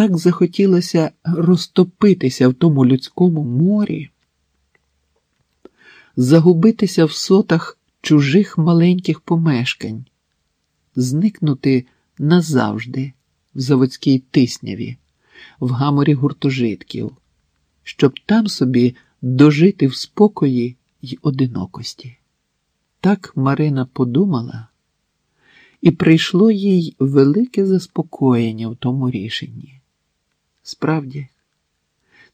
так захотілося розтопитися в тому людському морі, загубитися в сотах чужих маленьких помешкань, зникнути назавжди в заводській тисняві, в гаморі гуртожитків, щоб там собі дожити в спокої й одинокості. Так Марина подумала, і прийшло їй велике заспокоєння в тому рішенні. Справді,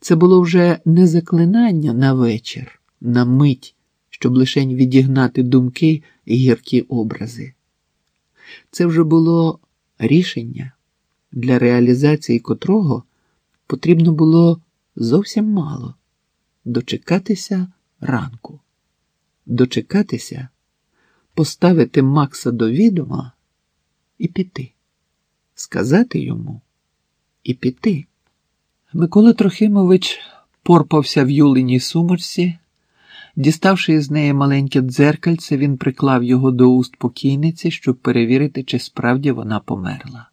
це було вже не заклинання на вечір, на мить, щоб лишень відігнати думки і гіркі образи. Це вже було рішення, для реалізації котрого потрібно було зовсім мало дочекатися ранку, дочекатися, поставити Макса до відома і піти, сказати йому і піти. Микола Трохимович порпався в юлиній сумочці. Діставши із неї маленьке дзеркальце, він приклав його до уст покійниці, щоб перевірити, чи справді вона померла.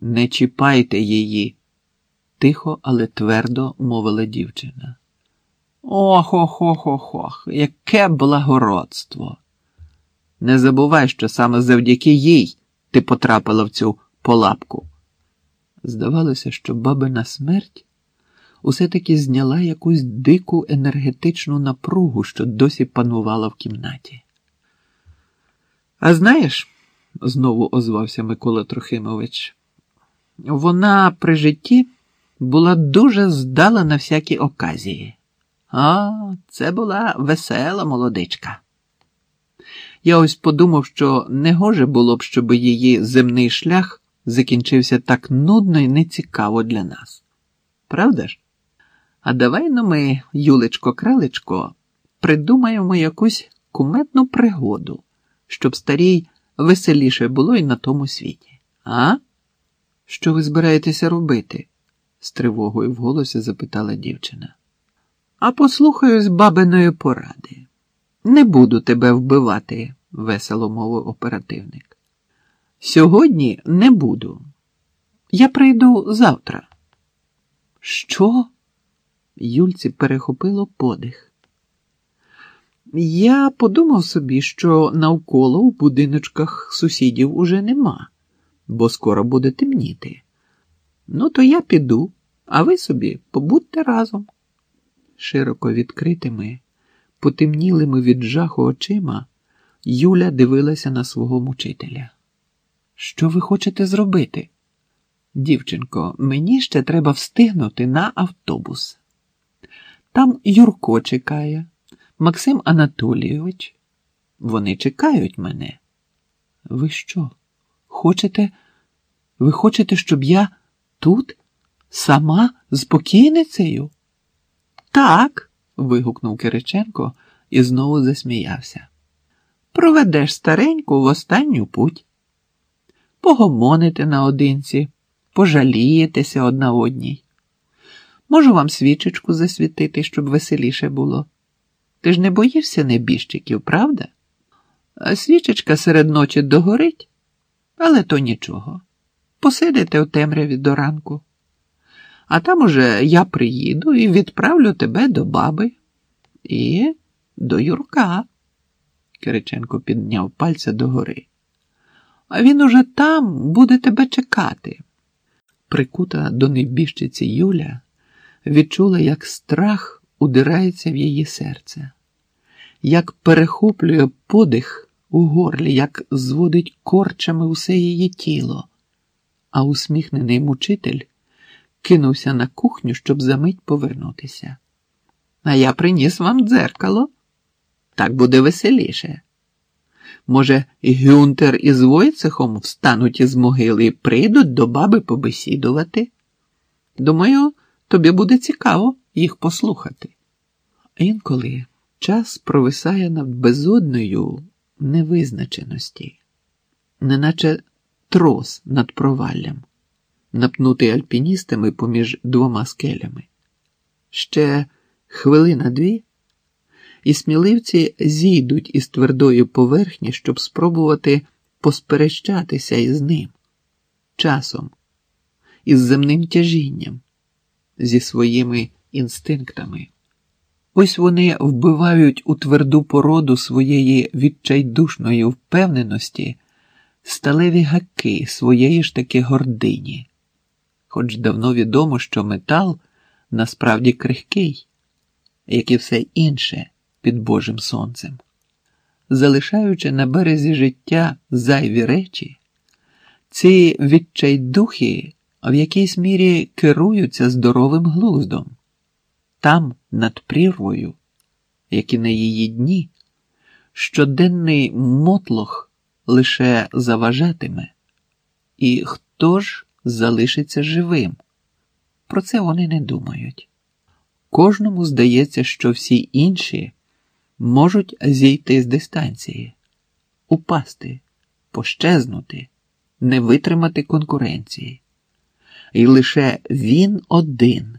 Не чіпайте її, тихо, але твердо мовила дівчина. Ох, ох, ох, ох, ох, яке благородство. Не забувай, що саме завдяки їй ти потрапила в цю полапку. Здавалося, що бабина смерть усе таки зняла якусь дику енергетичну напругу, що досі панувала в кімнаті. А знаєш, знову озвався Микола Трохимович, вона при житті була дуже здала на всякі оказії. А, це була весела молодичка. Я ось подумав, що не гоже було б, щоб її земний шлях закінчився так нудно і нецікаво для нас. Правда ж? А давай ну ми, Юлечко Кралечко, придумаємо якусь куметну пригоду, щоб старій веселіше було і на тому світі. А? Що ви збираєтеся робити? з тривогою в голосі запитала дівчина. А послухаюсь бабиної поради. Не буду тебе вбивати, весело мовив оперативник. Сьогодні не буду. Я прийду завтра. Що? Юльці перехопило подих. Я подумав собі, що навколо в будиночках сусідів уже нема, бо скоро буде темніти. Ну, то я піду, а ви собі побудьте разом. Широко відкритими, потемнілими від жаху очима, Юля дивилася на свого мучителя. Що ви хочете зробити? Дівчинко, мені ще треба встигнути на автобус. Там Юрко чекає, Максим Анатолійович. Вони чекають мене. Ви що? Хочете? Ви хочете, щоб я тут сама з покійницею? Так. вигукнув Кириченко і знову засміявся. Проведеш стареньку в останню путь. Погомоните наодинці, пожалієтеся одна одній. Можу вам свічечку засвітити, щоб веселіше було. Ти ж не боїшся небіжчиків, правда? А свічечка серед ночі догорить, але то нічого. Посидите у темряві до ранку. А там уже я приїду і відправлю тебе до баби і до Юрка. Кириченко підняв пальця догори. А він уже там буде тебе чекати. Прикута до небіжчиці Юля відчула, як страх удирається в її серце, як перехоплює подих у горлі, як зводить корчами усе її тіло, а усміхнений мучитель кинувся на кухню, щоб за мить повернутися. А я приніс вам дзеркало. Так буде веселіше. Може, Гюнтер із Войцехом встануть із могили і прийдуть до баби побесідувати? Думаю, тобі буде цікаво їх послухати. Інколи час провисає над безодною невизначеності, неначе трос над проваллям, напнутий альпіністами поміж двома скелями. Ще хвилина дві і сміливці зійдуть із твердої поверхні, щоб спробувати посперещатися із ним часом із земним тяжінням, зі своїми інстинктами. Ось вони вбивають у тверду породу своєї відчайдушної впевненості сталеві гаки своєї ж таки гордині, хоч давно відомо, що метал насправді крихкий, як і все інше під Божим сонцем. Залишаючи на березі життя зайві речі, ці відчайдухи в якійсь мірі керуються здоровим глуздом. Там, над прірвою, як і на її дні, щоденний мотлох лише заважатиме, і хто ж залишиться живим? Про це вони не думають. Кожному здається, що всі інші можуть зійти з дистанції, упасти, пощезнути, не витримати конкуренції. І лише він один